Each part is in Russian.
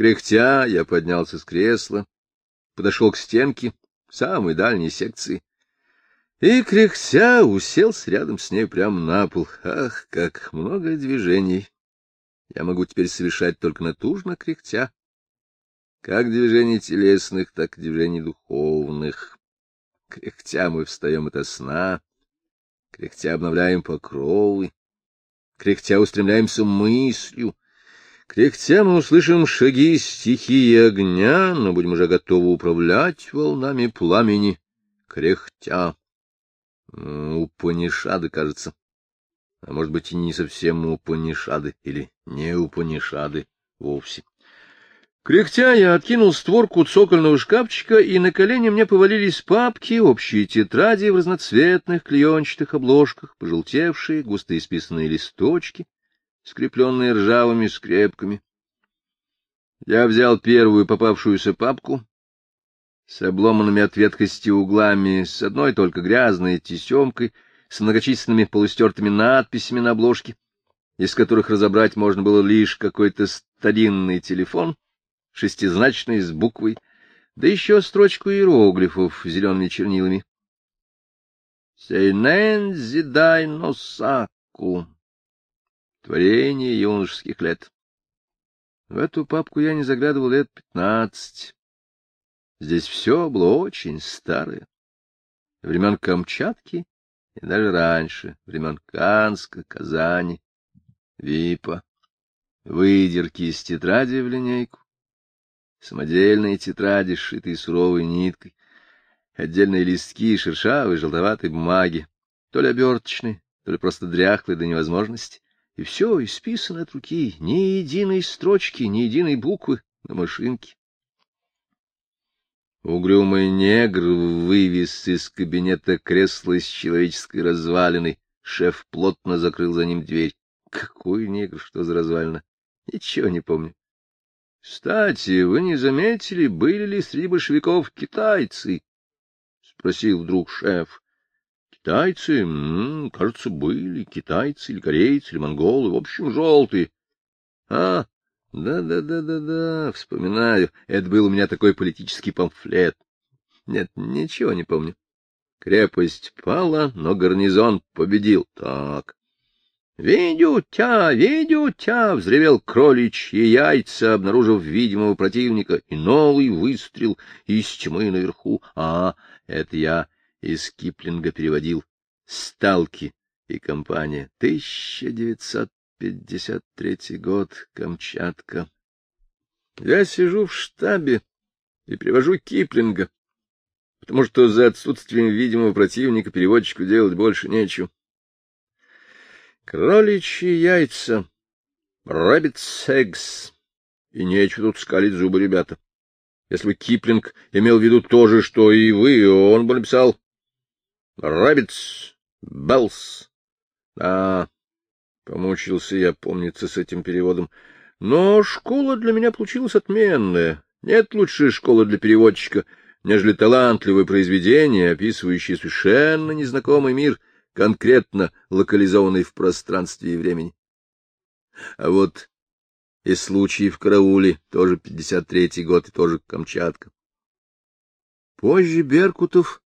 Кряхтя, я поднялся с кресла, подошел к стенке самой дальней секции и, кряхтя, уселся рядом с ней прямо на пол. Ах, как много движений! Я могу теперь совершать только натужно кряхтя. Как движений телесных, так и движений духовных. Кряхтя мы встаем ото сна, кряхтя обновляем покровы, кряхтя устремляемся мыслью, кряхтя мы услышим шаги стихии огня, но будем уже готовы управлять волнами пламени, кряхтя. Упанишады, кажется. А может быть, и не совсем Упанишады, или не Упанишады вовсе. Кряхтя я откинул створку цокольного шкафчика, и на колени мне повалились папки, общие тетради в разноцветных клеенчатых обложках, пожелтевшие, густо исписанные листочки, скрепленные ржавыми скрепками. Я взял первую попавшуюся папку с обломанными от ветхости углами, с одной только грязной тесемкой, с многочисленными полустертыми надписями на обложке, из которых разобрать можно было лишь какой-то старинный телефон — шестизначной с буквой, да еще строчку иероглифов зелеными чернилами. Сейнен зидай носаку. Творение юношеских лет. В эту папку я не заглядывал лет пятнадцать. Здесь все было очень старое. Времен Камчатки и даже раньше, времен Канска, Казани, Випа. Выдерки из тетради в линейку, самодельные тетради, сшитые суровой ниткой, отдельные листки шершавой желтоватой бумаги, то ли оберточные, то ли просто дряхлые до невозможности, и все исписано от руки, ни единой строчки, ни единой буквы на машинке. Угрюмый негр вывез из кабинета кресло с человеческой развалиной. Шеф плотно закрыл за ним дверь. Какой негр, что за развалина? Ничего не помню. — Кстати, вы не заметили, были ли среди большевиков китайцы? — спросил вдруг шеф. — Китайцы? М -м, кажется, были. Китайцы или корейцы, или монголы. В общем, желтые. — А, да-да-да-да-да, вспоминаю. Это был у меня такой политический памфлет. Нет, ничего не помню. Крепость пала, но гарнизон победил. Так. «Видю тя, видю тя!» — взревел кроличьи яйца, обнаружив видимого противника, и новый выстрел из тьмы наверху. А, это я из Киплинга переводил. Сталки и компания. 1953 год, Камчатка. Я сижу в штабе и привожу Киплинга, потому что за отсутствием видимого противника переводчику делать больше нечего. Кроличьи яйца. Rabbit's eggs. И нечего тут скалить зубы, ребята. Если бы Киплинг имел в виду то же, что и вы, он бы написал Rabbit's bells. А, помучился я, помнится, с этим переводом. Но школа для меня получилась отменная. Нет лучшей школы для переводчика, нежели талантливое произведение, описывающее совершенно незнакомый мир — конкретно локализованный в пространстве и времени. А вот и случаи в карауле, тоже 53-й год и тоже Камчатка. Позже Беркутов,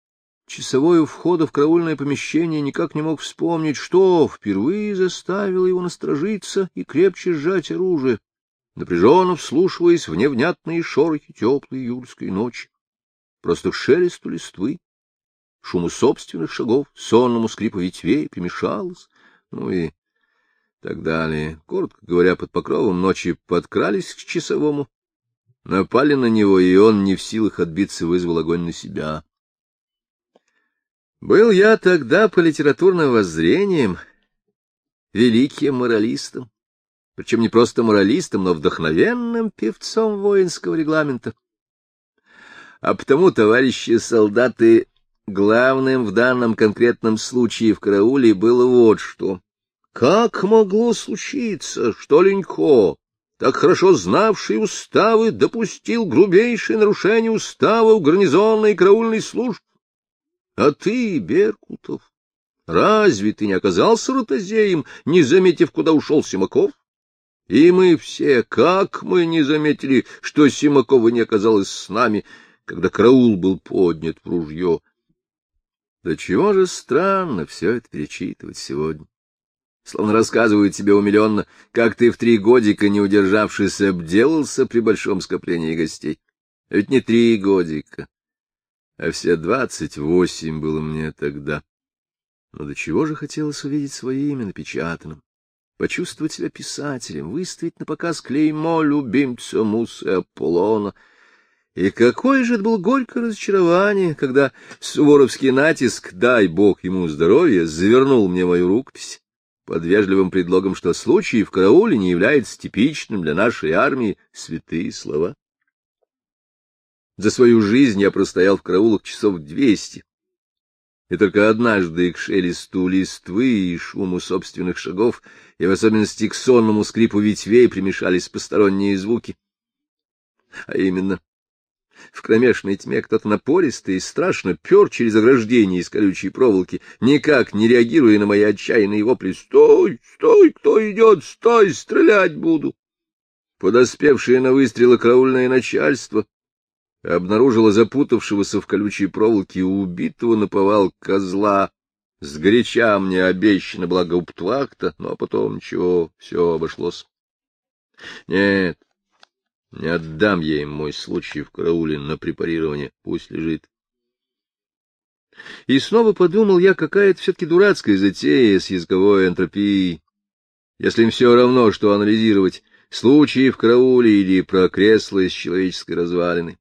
часовой у входа в караульное помещение, никак не мог вспомнить, что впервые заставило его насторожиться и крепче сжать оружие, напряженно вслушиваясь в невнятные шорохи теплой июльской ночи, просто шелесту листвы, шуму собственных шагов, сонному скрипу ветвей примешалось, ну и так далее. Коротко говоря, под покровом ночи подкрались к часовому, напали на него, и он, не в силах отбиться, вызвал огонь на себя. Был я тогда по литературным воззрениям великим моралистом, причем не просто моралистом, но вдохновенным певцом воинского регламента. А потому, товарищи солдаты, Главным в данном конкретном случае в карауле было вот что. Как могло случиться, что Ленько, так хорошо знавший уставы, допустил грубейшее нарушение уставов гарнизонной и караульной службы? А ты, Беркутов, разве ты не оказался ротозеем, не заметив, куда ушел Симаков? И мы все, как мы не заметили, что Симакова не оказалось с нами, когда караул был поднят в ружье. Да чего же странно все это перечитывать сегодня. Словно рассказывают тебе умиленно, как ты в три годика, не удержавшись, обделался при большом скоплении гостей. А ведь не три годика, а все двадцать восемь было мне тогда. Но до чего же хотелось увидеть свое имя напечатанным, почувствовать себя писателем, выставить на показ клеймо любимца Мусы Аполлона. И какое же это было горькое разочарование, когда суворовский натиск, дай бог ему здоровья, завернул мне мою рукопись под вежливым предлогом, что случай в карауле не является типичным для нашей армии святые слова. За свою жизнь я простоял в караулах часов двести, и только однажды к шелесту листвы и шуму собственных шагов, и в особенности к сонному скрипу ветвей примешались посторонние звуки. А именно, в кромешной тьме кто-то напористый и страшно пер через ограждение из колючей проволоки, никак не реагируя на мои отчаянные вопли «Стой! Стой! Кто идет? Стой! Стрелять буду!» Подоспевшее на выстрелы караульное начальство обнаружила запутавшегося в колючей проволоке убитого наповал козла. Сгоряча мне обещано благо уптвахта, но потом ничего, все обошлось. Нет, не отдам им мой случай в карауле на препарирование, пусть лежит. И снова подумал я, какая это все-таки дурацкая затея с языковой энтропией. Если им все равно, что анализировать, случаи в карауле или про кресло из человеческой развалины.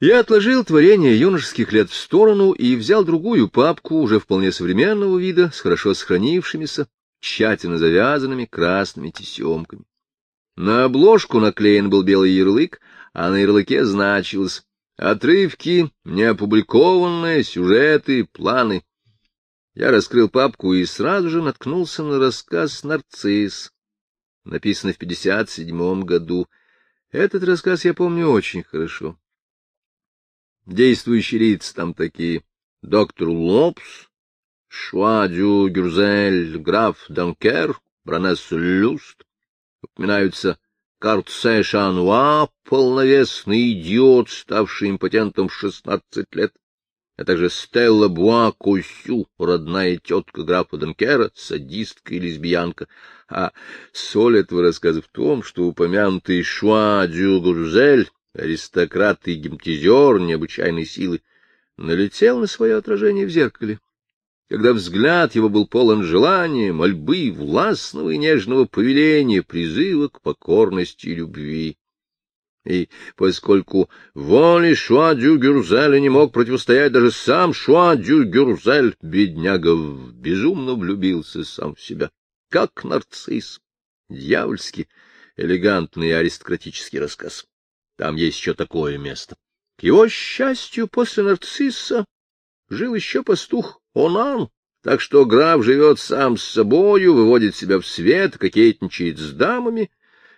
Я отложил творение юношеских лет в сторону и взял другую папку, уже вполне современного вида, с хорошо сохранившимися, тщательно завязанными красными тесемками. На обложку наклеен был белый ярлык, а на ярлыке значилось «Отрывки, неопубликованные, сюжеты, планы». Я раскрыл папку и сразу же наткнулся на рассказ «Нарцисс», написанный в 57 году. Этот рассказ я помню очень хорошо. Действующие лица там такие. Доктор Лопс, Шуадю Гюрзель, граф Данкер, бронесса Люст. Упоминаются Картсе Шануа, полновесный идиот, ставший импотентом в шестнадцать лет, а также Стелла Буа Косю, родная тетка графа Данкера, садистка и лесбиянка. А соль этого рассказа в том, что упомянутый Шуа Дю Гурзель аристократ и гимтизер необычайной силы, налетел на свое отражение в зеркале. Когда взгляд его был полон желания, мольбы, властного и нежного повеления, призыва к покорности и любви. И поскольку воле Шуа-Дю-Гюрзеля не мог противостоять даже сам Шуа-Дю-Гюрзель, бедняга безумно влюбился сам в себя, как нарцисс. Дьявольски элегантный аристократический рассказ. Там есть еще такое место. К его счастью, после нарцисса жил еще пастух Онан, так что граф живет сам с собою, выводит себя в свет, кокетничает с дамами,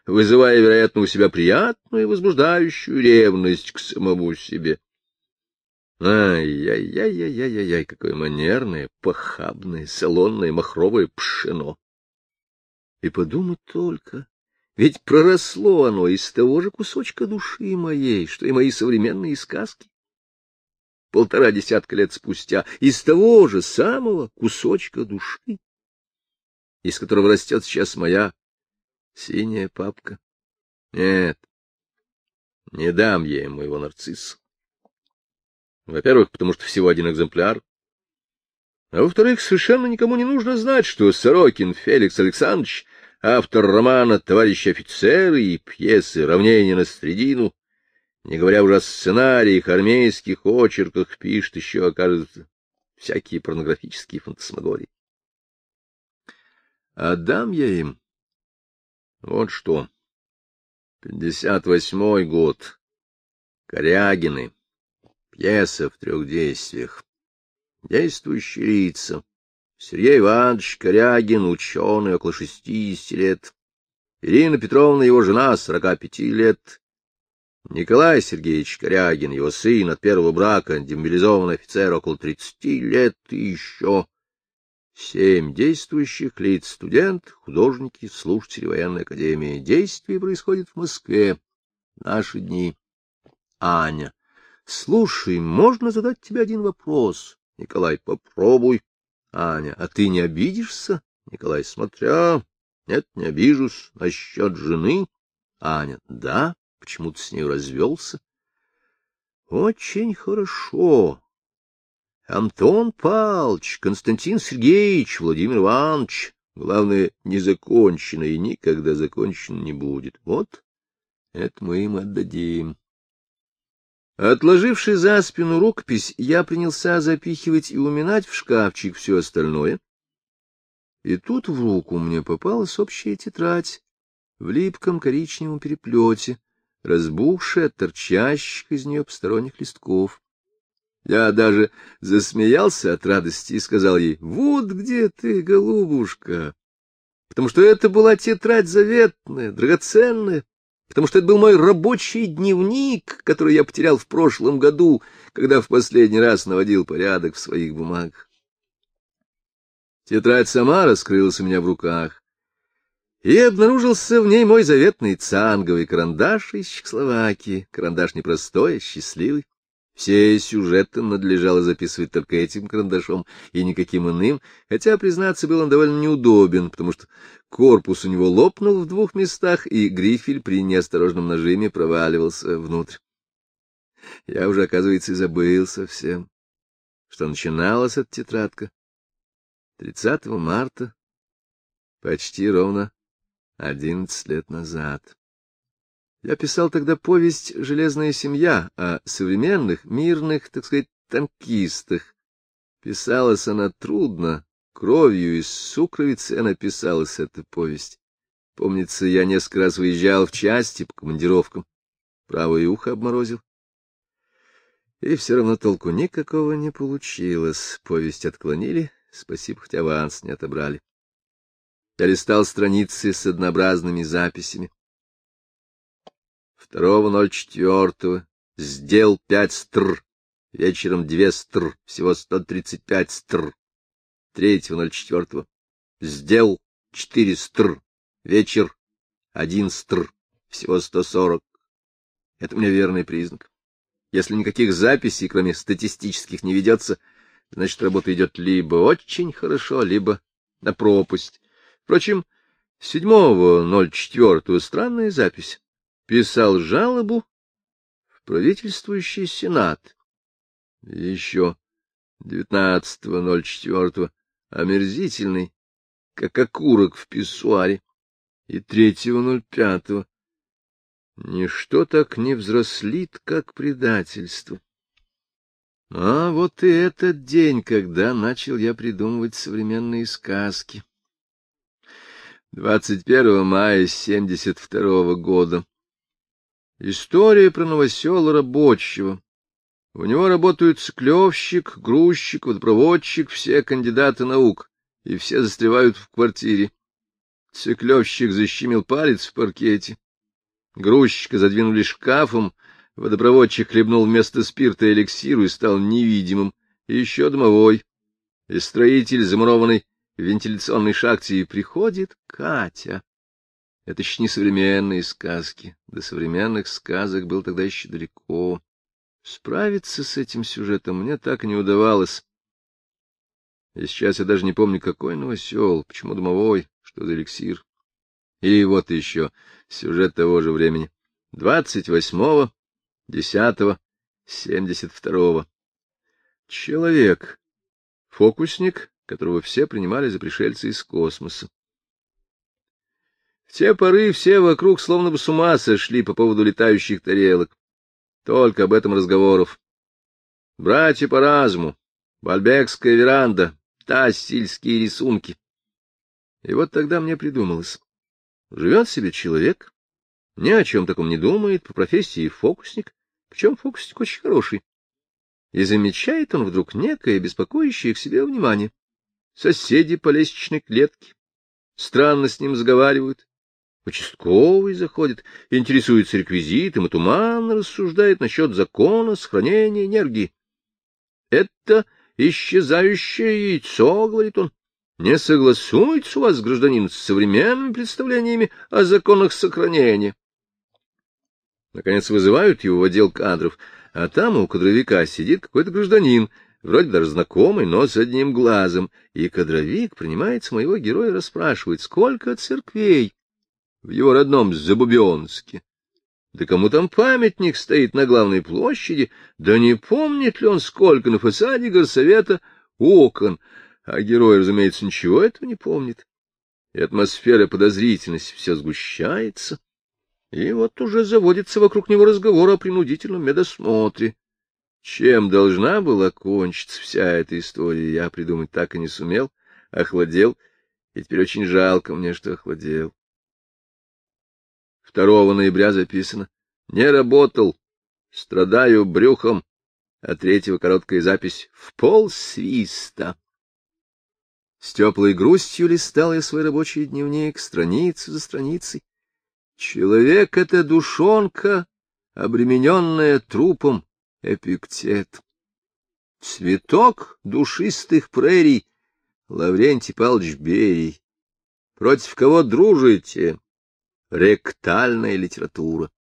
вызывая, вероятно, у себя приятную и возбуждающую ревность к самому себе. Ай-яй-яй-яй-яй-яй, какое манерное, похабное, салонное, махровое пшено! И подумать только, ведь проросло оно из того же кусочка души моей, что и мои современные сказки. Полтора десятка лет спустя, из того же самого кусочка души, из которого растет сейчас моя синяя папка. Нет, не дам я ему его нарцисса. Во-первых, потому что всего один экземпляр. А во-вторых, совершенно никому не нужно знать, что Сорокин Феликс Александрович автор романа «Товарищ офицеры» и пьесы «Равнение на средину», не говоря уже о сценариях, армейских очерках, пишет еще, окажется, всякие порнографические фантасмагории. Отдам я им вот что. Пятьдесят восьмой год. Корягины. Пьеса в трех действиях. Действующие лица. Сергей Иванович Корягин, ученый, около шестидесяти лет. Ирина Петровна, его жена, сорока пяти лет. Николай Сергеевич Корягин, его сын от первого брака, демобилизованный офицер, около тридцати лет, и еще Семь действующих лиц, студент, художники, слушатели военной академии. Действие происходит в Москве. Наши дни. Аня. Слушай, можно задать тебе один вопрос? Николай, попробуй. Аня, а ты не обидишься? Николай, смотря. Нет, не обижусь. Насчет жены? Аня, да. Почему ты с ней развелся? Очень хорошо. Антон Павлович, Константин Сергеевич, Владимир Иванович. Главное, не закончено и никогда закончено не будет. Вот это мы им отдадим. Отложивши за спину рукопись, я принялся запихивать и уминать в шкафчик все остальное. И тут в руку мне попалась общая тетрадь в липком коричневом переплете, разбухшая от торчащих из нее посторонних листков. Я даже засмеялся от радости и сказал ей, «Вот где ты, голубушка!» Потому что это была тетрадь заветная, драгоценная, потому что это был мой рабочий дневник, который я потерял в прошлом году, когда в последний раз наводил порядок в своих бумагах. Тетрадь сама раскрылась у меня в руках, и обнаружился в ней мой заветный цанговый карандаш из Чехословакии, карандаш непростой, а счастливый. Все сюжеты надлежало записывать только этим карандашом и никаким иным, хотя, признаться, был он довольно неудобен, потому что корпус у него лопнул в двух местах, и грифель при неосторожном нажиме проваливался внутрь. Я уже, оказывается, и забыл совсем, что начиналась эта тетрадка 30 марта, почти ровно одиннадцать лет назад. Я писал тогда повесть «Железная семья» о современных, мирных, так сказать, танкистах. Писалась она трудно, кровью из сукровицы она писалась, эта повесть. Помнится, я несколько раз выезжал в части по командировкам, правое ухо обморозил. И все равно толку никакого не получилось. Повесть отклонили, спасибо, хоть аванс не отобрали. Я листал страницы с однообразными записями. 2.04. Сделал пять стр. Вечером две стр. Всего 135 стр. 3.04. Сделал четыре стр. Вечер один стр. Всего 140. Это мне верный признак. Если никаких записей, кроме статистических, не ведется, значит, работа идет либо очень хорошо, либо на пропасть. Впрочем, 7.04 странная запись писал жалобу в правительствующий сенат. Еще 19.04 омерзительный, как окурок в писсуаре, и 3.05 ничто так не взрослит, как предательство. А вот и этот день, когда начал я придумывать современные сказки. 21 мая 72 года. История про новосела рабочего. У него работают склевщик, грузчик, водопроводчик, все кандидаты наук, и все застревают в квартире. Циклевщик защемил палец в паркете. Грузчика задвинули шкафом, водопроводчик хлебнул вместо спирта эликсиру и стал невидимым. И еще домовой. И строитель, замурованный в вентиляционной шахте, и приходит Катя. Это еще не современные сказки. До современных сказок был тогда еще далеко. Справиться с этим сюжетом мне так и не удавалось. И сейчас я даже не помню, какой новосел, почему домовой, что за эликсир. И вот еще сюжет того же времени. Двадцать восьмого, десятого, семьдесят второго. Человек, фокусник, которого все принимали за пришельца из космоса. В те поры все вокруг словно бы с ума сошли по поводу летающих тарелок. Только об этом разговоров. Братья по разуму, Бальбекская веранда, тассильские рисунки. И вот тогда мне придумалось. Живет себе человек, ни о чем таком не думает, по профессии фокусник, причем фокусник очень хороший. И замечает он вдруг некое беспокоящее к себе внимание. Соседи по лестничной клетке странно с ним разговаривают, Участковый заходит, интересуется реквизитом и туманно рассуждает насчет закона сохранения энергии. — Это исчезающее яйцо, — говорит он. не согласуется у вас, гражданин, с современными представлениями о законах сохранения. Наконец вызывают его в отдел кадров, а там у кадровика сидит какой-то гражданин, вроде даже знакомый, но с одним глазом, и кадровик принимается моего героя расспрашивать, сколько церквей в его родном Забубионске. Да кому там памятник стоит на главной площади, да не помнит ли он, сколько на фасаде горсовета окон, а герой, разумеется, ничего этого не помнит. И атмосфера подозрительности все сгущается, и вот уже заводится вокруг него разговор о принудительном медосмотре. Чем должна была кончиться вся эта история, я придумать так и не сумел, охладел, и теперь очень жалко мне, что охладел. 2 ноября записано. Не работал, страдаю брюхом, а третьего короткая запись в пол свиста. С теплой грустью листал я свой рабочий дневник, страницу за страницей. Человек — это душонка, обремененная трупом, эпиктет. Цветок душистых прерий, Лаврентий Павлович Берий. Против кого дружите? Ректальная литература.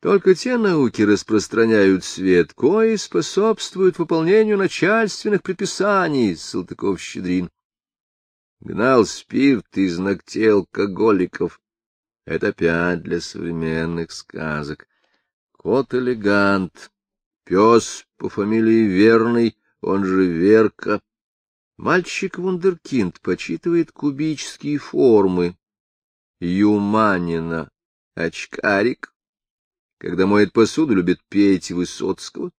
Только те науки распространяют свет, кои способствуют выполнению начальственных предписаний, Салтыков-Щедрин. Гнал спирт из ногтей алкоголиков. Это опять для современных сказок. Кот-элегант, пес по фамилии Верный, он же Верка. Мальчик-вундеркинд почитывает кубические формы, Юманина, очкарик, когда моет посуду, любит петь Высоцкого.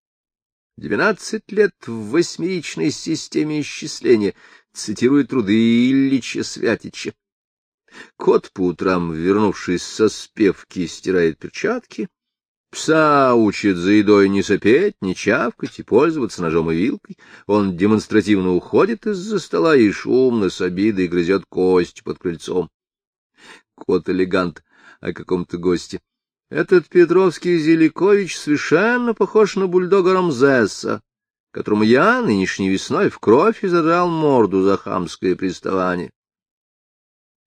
Двенадцать лет в восьмеричной системе исчисления, цитирует труды Ильича Святича. Кот по утрам, вернувшись со спевки, стирает перчатки. Пса учит за едой не сопеть, не чавкать и пользоваться ножом и вилкой. Он демонстративно уходит из-за стола и шумно с обидой грызет кость под крыльцом кот-элегант о каком-то госте. Этот Петровский Зеликович совершенно похож на бульдога Рамзеса, которому я нынешней весной в кровь изодрал морду за хамское приставание.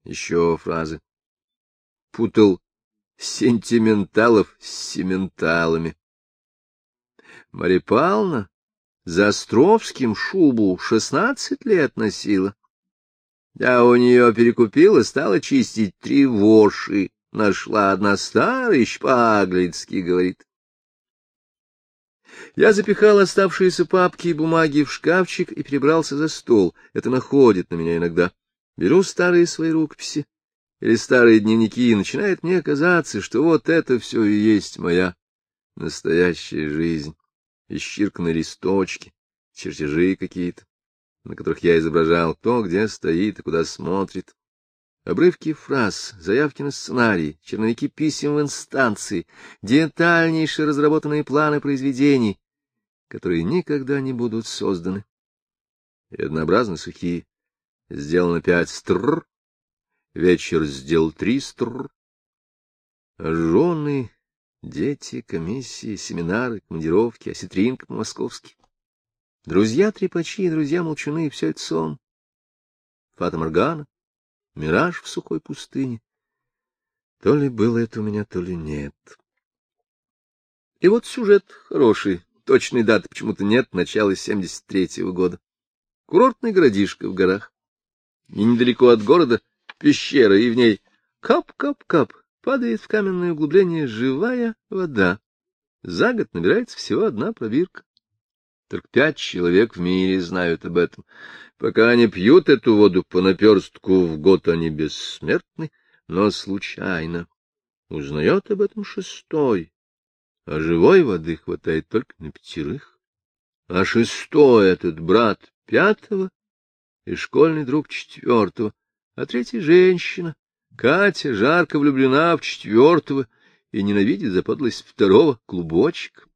Еще фразы. Путал сентименталов с сементалами. Марья Павловна за Островским шубу шестнадцать лет носила. Я у нее перекупила, стала чистить три воши. Нашла одна старый шпаглицкий, говорит. Я запихал оставшиеся папки и бумаги в шкафчик и перебрался за стол. Это находит на меня иногда. Беру старые свои рукописи или старые дневники, и начинает мне казаться, что вот это все и есть моя настоящая жизнь. Исчирканные листочки, чертежи какие-то на которых я изображал то, где стоит и куда смотрит. Обрывки фраз, заявки на сценарий, черновики писем в инстанции, детальнейшие разработанные планы произведений, которые никогда не будут созданы. И однообразно сухие. Сделано пять стр, вечер сделал три стр. Жены, дети, комиссии, семинары, командировки, осетринка по-московски. Друзья-трепачи друзья-молчуны — все это сон. Фата Моргана, мираж в сухой пустыне. То ли было это у меня, то ли нет. И вот сюжет хороший, точной даты почему-то нет, начало 73-го года. Курортный городишко в горах. И недалеко от города пещера, и в ней кап-кап-кап падает в каменное углубление живая вода. За год набирается всего одна пробирка. Только пять человек в мире знают об этом. Пока они пьют эту воду по наперстку в год, они бессмертны, но случайно узнает об этом шестой, а живой воды хватает только на пятерых. А шестой этот брат пятого и школьный друг четвертого, а третья женщина. Катя жарко влюблена в четвертого и ненавидит за подлость второго клубочек.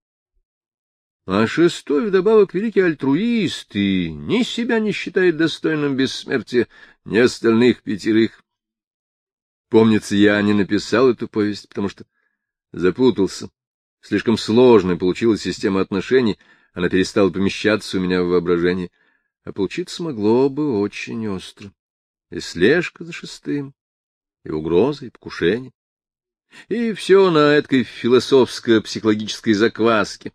А шестой вдобавок великий альтруист и ни себя не считает достойным бессмертия, ни остальных пятерых. Помнится, я не написал эту повесть, потому что запутался. Слишком сложной получилась система отношений, она перестала помещаться у меня в воображении. а получиться могло бы очень остро. И слежка за шестым, и угроза, и покушение. И все на этой философско-психологической закваске.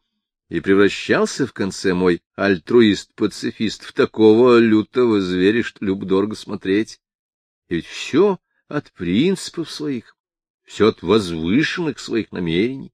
И превращался в конце мой альтруист-пацифист в такого лютого зверя, что люб дорого смотреть. И ведь все от принципов своих, все от возвышенных своих намерений.